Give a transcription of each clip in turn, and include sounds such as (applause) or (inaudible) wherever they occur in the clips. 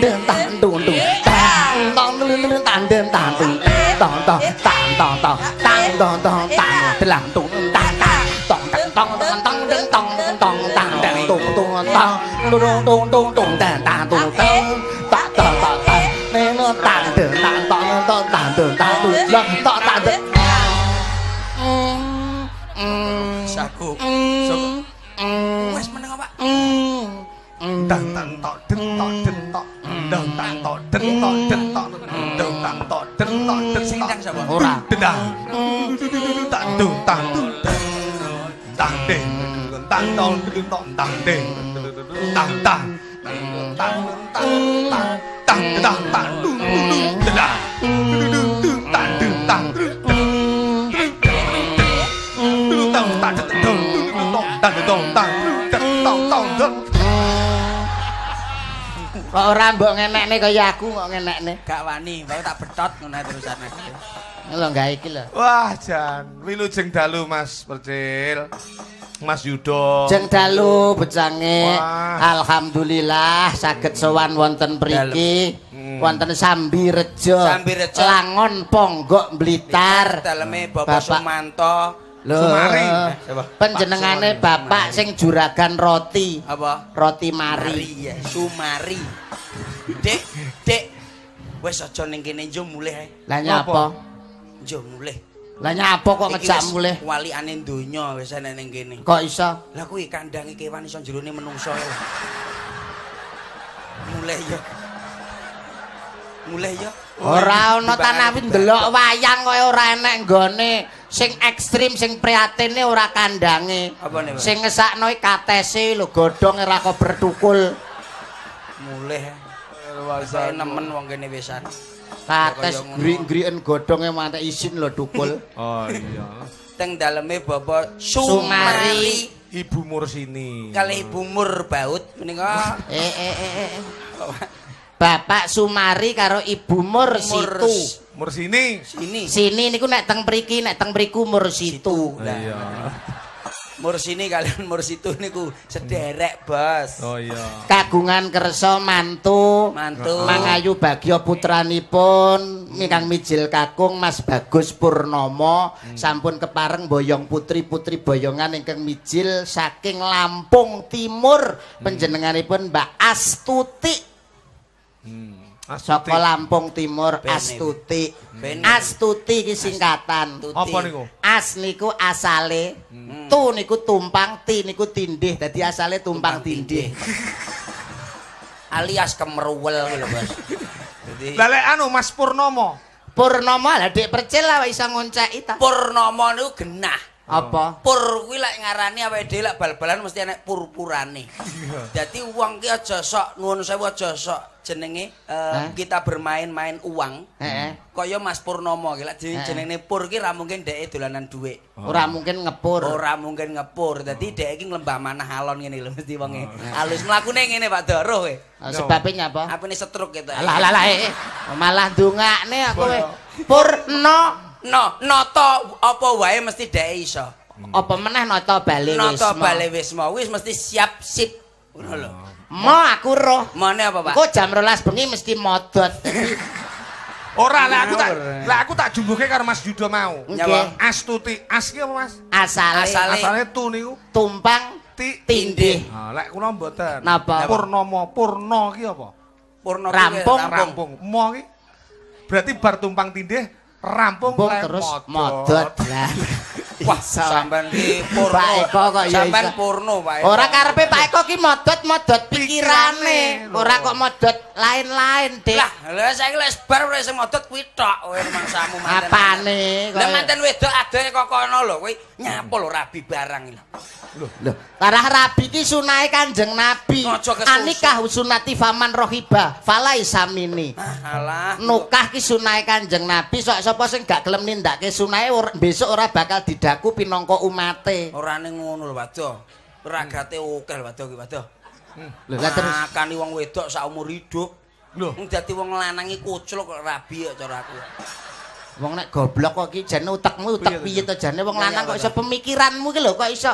เดินตานตูนตูนตานตองเดินเดินตานเดินตานตูนตองตองตานตองตองตานตองตองตานตานตูนตานตานตองกันตองตองตองเดินตองตองตานตานตูนตูนตองตูนตูนตูนตูนตานตานตูนตองตานตองตองตานเดินตานเดินตานตองตองตานเดินตานตูนตองตองตานเดิน Saku. Saku. Wes meneng apa? Tang tang tok den tok den tok. Dang tang tok den tok den tok. Dang tang tok den tok den Sing tok. ndang sapa? Ora. Dendang. Tang dung tang dung. Tang ding. Tang tong dung tong tang ding. Tang tang. Tang tang tang tang tang tang dung Kok ora mbok ngenekne kaya aku kok ngenekne. Gak wani, bae tak betot ngono terusane. Lho gawe iki lho. Wah, Jan, wilujeng dalu Mas Percil. Mas Yudo. Jeng dalu becange. Alhamdulillah saged sowan wonten mriki. Hmm. Wonten Sambirejo. Sambirejo. Langon Ponggok Blitar. Daleme Bapak Bapak. Sumanto. Sumari. Siapa? Panjenengane Bapak sing juragan roti. Apa? Roti Mari. Sumari. Dek, Dek. Wes aja ning kene njo mulih. Lah nyapa? Njo mulih. Lah nyapa kok ngejak wis mulih? Walikane donya wis ana ning kene. Kok iso? Lah kuwi kandange kewan iso jerone menungso. Mulih ya. Mulih ya. Ora ana ibadah. ndelok wayang kaya ora enek nggone sing ekstrim sing prihatine ora kandange. Apa Pak? Sing ngesakno katese lho godhong ora kok bertukul. Mulih. Saya nemen wong kene wisan. Kates gri-griken godhonge mantek isin lho tukul. Oh iya. Teng daleme Bapak Sumari. Sumari Ibu Mursini. kali Ibu Mur Baut menika eh eh eh eh. Bapak Sumari karo Ibu Mur situ. Mursini. sini. Sini niku nek teng mriki nek teng mriku Mur situ. Lah, Iya. Mur sini kalian Mur situ niku sederek, Bos. Oh iya. Kagungan kersa mantu. Mantu. Mangayu Bagyo putranipun Mikang Mijil Kakung Mas Bagus Purnomo sampun kepareng boyong putri-putri boyongan ingkang mijil saking Lampung Timur panjenenganipun Mbak Astuti saka Lampung Timur Bene. Astuti Bene. Astuti iki singkatan Astuti. Apa niku? As niku asale tu niku tumpang ti niku tindih dadi asale tumpang, tindih. Alias kemeruwel kuwi lho, Bos. Lah lek anu Mas Purnomo. Purnomo lah dik percil lah iso ngonceki ta. Purnomo niku genah. Apa? Pur kuwi lek ngarani awake dhewe lek bal-balan mesti enek purpurane. Dadi wong ki aja sok nuwun sewu aja sok jenenge eh, kita bermain-main uang. Heeh. Kaya Mas Purnomo ki lek jenenge pur ki ra mungkin dhek dolanan dhuwit. Ora mungkin ngepur. Ora mungkin ngepur. Dadi dhek iki lembah manah alon ngene lho mesti wonge. Halus mlakune ngene Pak Doro kowe. Sebabnya apa? Apane setruk gitu. Lah lah lah eh, eh. malah ndongakne aku we. Purno No, noto apa wae mesti dhek iso. apa meneh nata bali wis. Noto Mo. bale wisma wis mesti siap sip. Ngono lho. Mo aku roh. Mone apa, Pak? Engko jam 12 bengi mesti modot. (laughs) Ora lek aku tak lek aku tak jumbuhke karo Mas Yudo mau. Nggih. Astuti. As ki apa Mas? Asale, Asale. Asale tu niku tumpang ti tindih. Ah, lek kula mboten. Napa? Purnomo, Purno ki apa? Purno Rampung. Rampung. Mo ki berarti bar tumpang tindih rampung Bung terus modot. Wah, sampean ki purno. Pak Eko kok ya Sampean purno, Pak Eko. Ora karepe Pak Eko ki modot-modot pikirane. Ora kok modot lain-lain, Dik. Lah, lha saiki lek bar ora iso modot kuwi tok kowe mangsamu manten. Apane? Lah manten wedok adohe kok kono lho kowe nyapul rabi barang iki lho. Lho, tarah rabi ki sunahe Kanjeng Nabi. Anikah sunati faman rohiba, falai samini. Ah, alah. Nukah ki sunahe Kanjeng Nabi, sok sapa sing gak gelem nindakake sunahe ora- besok ora bakal didaku pinangka umate. Ora ning ngono lho, Waduh. Ragate oke lho, Waduh ki, Waduh. Lho, lah terus Makani wong wedok sak umur hidup. Lho. Dadi wong lanang iki kucluk rabi kok cara aku. Wong nek goblok kok iki jane utekmu utek piye to jane wong lanang kok iso pemikiranmu ki lho kok iso.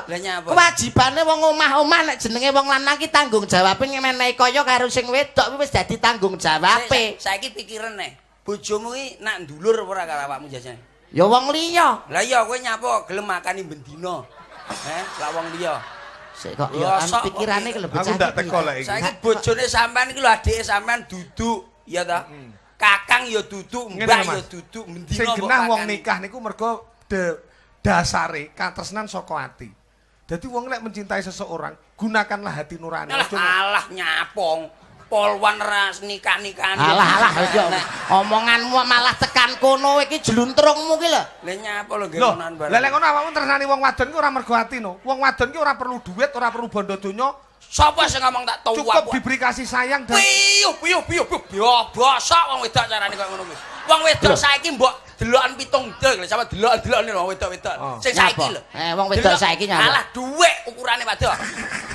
Kewajibane wong omah-omah nek jenenge wong lanang ki tanggung jawabe menehi kaya karo sing wedok wis dadi tanggung jawabe. Sa- Saiki pikiran nih. Bojomu iki nak ndulur ora karo awakmu jajane? Ya wong liya. Lah iya kowe nyapa gelem makani bendina. Eh, lah wong liya. Sik kok Ya, anu pikirane lho Aku ndak teko lek iki. Saiki bojone sampean iki lho adike sampean duduk, ya ta? Kakang ya duduk, mbak ya duduk, bendina Sing genah wong nikah niku mergo dasare katresnan saka ati. Dadi wong lek mencintai seseorang, gunakanlah hati nurani. Alah nyapong. Polwan ras nikah-nikahan. Alah alah yo omonganmu malah tekan kono iki jluntrungmu ki lho. Lah nyapa lho gemonan bareng. lah lek ngono awakmu tresnani wong wadon ki ora mergo ati no. Wong wadon ki ora perlu duit, ora perlu bondo donya, Sapa sing ngomong tak tau cukup diberi kasih sayang dan Piyu, piyu, piyu, piyu, piyu, bosok wong wedok carane kaya ngono kuwi. Wong wedok saiki mbok delokan pitung dil, lho, sama delokan-delokan lho wong wedok-wedok. Oh. Sing saiki lho. Eh, wong wedok saiki nyapa? Alah, dhuwit ukurane padha.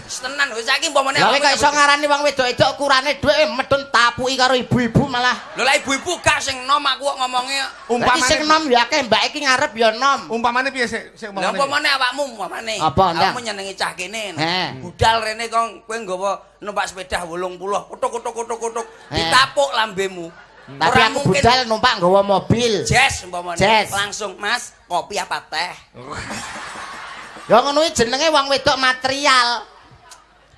Tenan wis saiki umpamane Lah awakmu kok iso ngarani wong wedok-wedok ukurane dhuwit medun tapuki karo ibu-ibu malah. Lho lah ibu-ibu gak sing nom aku kok ngomongnya. Berarti sing umpamane nom ya akeh mbak iki ngarep ya nom. umpamane piye sik sik Lah umpamane. umpamane awakmu umpamane. Kamu nyenengi cah kene. Budal rene kong kowe nggawa numpak sepeda 80, kutuk-kutuk-kutuk-kutuk, Heh. ditapuk lambemu. Tapi Ora aku mungkin budal numpak nggawa mobil. Jazz umpamane. Jazz. Langsung, Mas, kopi apa teh? (laughs) Ya ngono kuwi jenenge wong wedok material.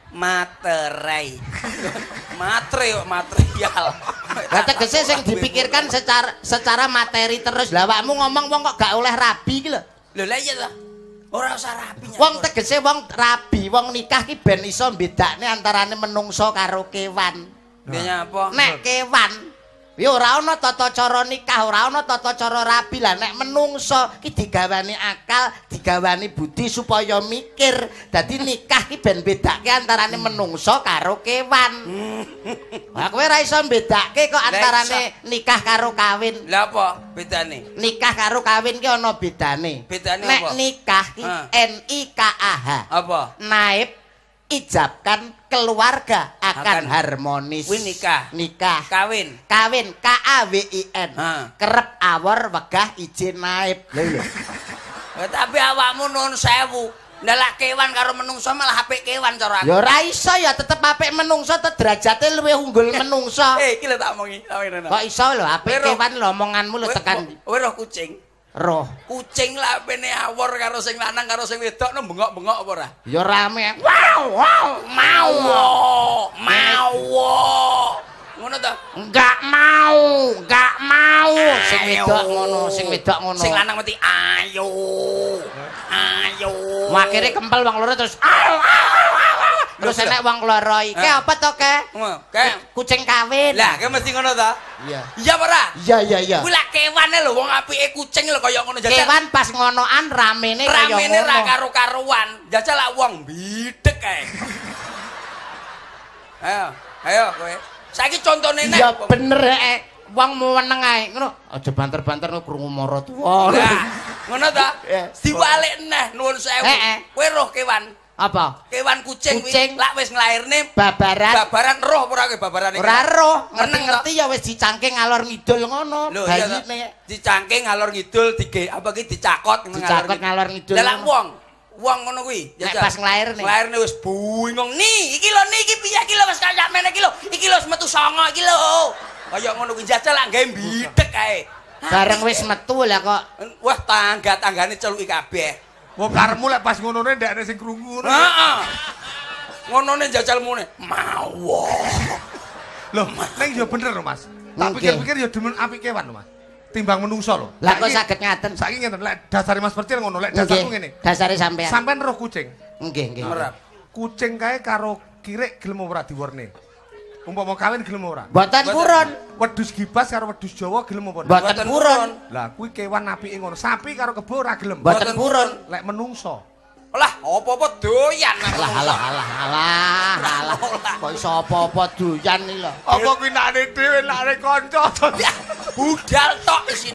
Materai. (laughs) Matre kok material. (laughs) Lah tegese sing dipikirkan secara secara materi terus. Lah awakmu ngomong wong kok gak oleh rabi iki lho. Lho lah iya ta. Ora usah rapi Wong tegese wong rabi, wong nikah ki ben iso bedakne antarane menungso karo kewan. Dia nyapa? Nek kewan ya ora ana tata cara nikah, ora ana tata cara rabi lah nek menungso ki digawani akal, digawani budi supaya mikir. Dadi nikah ki ben bedake antarane menungso karo kewan. Lah kowe ora iso bedake kok Lah antarane nikah karo kawin. Lah apa bedane? Nikah karo kawin ki ana bedane. Bedane Nek apa? nikah ki. N I K A H. Apa? Naib ijabkan keluarga akan, Akan. harmonis. Kuwi nikah. Nikah. Kawin. Kawin K A W I N. Ha. Kerep awor wegah izin naib. Lho lho. Eh, tapi awakmu nun sewu. Ndelak kewan karo menungso malah apik kewan cara aku. Ya ora iso ya tetep apik menungso te derajate luwih unggul menungso. Eh, iki lho tak omongi. Kok iso lho apik kewan lho omonganmu lho tekan Kowe roh kucing. Roh. Kucing lah pene awor karo sing lanang karo sing wedok no bengok-bengok apa ora? Ya rame. Wow, wow, mau. Mau. Ngono ta? Enggak mau, enggak mau. Sing Ayo. wedok ngono, sing wedok ngono. Sing lanang mesti ayo. Ayo. Akhirnya kempel wong loro terus au au Lho, enek wong loro iki apa to ke? Ngono, Kucing kawin. lah, kayak mesti ngono ta? Iya. Iya apa ora? Iya iya iya. Kuwi lah kewane lho wong apike kucing lho kaya ngono jajal. Kewan pas ngonoan ramene kaya ramene ra ngono. karo-karuan. Jajal lah wong bidek kae. Ayo, ayo kowe. Saiki contone nek. Iya bener eh. Wong meneng ae ngono. Aja banter-banter ngono krungu mara tuwa. Lah, ngono ta? (laughs) Diwalik neh nuwun sewu. Kowe roh kewan. Apa? Kewan kucing Kucing. lak wis nglairne Babaran babaran roh ora kowe babaran iki? ora roh, Meneng ngerti-ngerti ya wis dicangking ngalor ngidul ngono. Ta. Bayine Dicangking ngalor ngidul dige apa ki dicakot ngono Dicakot ngalor ngidul Lah wong wong ngono kuwi. Nek jajal. pas nglairne. Nglairne wis bungong. Nih, iki lho nih iki piye iki lho wis kaya mene iki lho. Iki lho metu songo iki lho. Kaya ngono kuwi jajal lak gawe bidek kae. bareng wis metu lah kok. Wah, tangga-tanggane celuki kabeh. Wong karepmu lek pas ngono ndek ana sing krungu ngono. Heeh. Ngonone jajal mune. Mau. Lho, ning yo bener lho, Mas. Tak pikir-pikir yo demen apik kewan lho, Mas. Timbang menungso lho. Lah kok saged ngaten. Saiki ngeten, lek dasare Mas Percil ngono, lek dasarku ngene. Dasare sampean. Sampean roh kucing. Nggih, nggih. Merap. Kucing kae karo kirik gelem ora diwarne. Umpama kawin gelem ora. Mboten purun. Wedhus gibas karo wedhus Jawa gelem apa? Mboten purun. Lah kuwi kewan apike ngono. Sapi karo kebo ora gelem. Mboten purun. Lek menungso. Lah, apa-apa doyan nang Alah alah alah alah alah. Kok iso apa-apa doyan iki lho. Apa kuwi nakne dhewe nakne kanca. Budal tok isi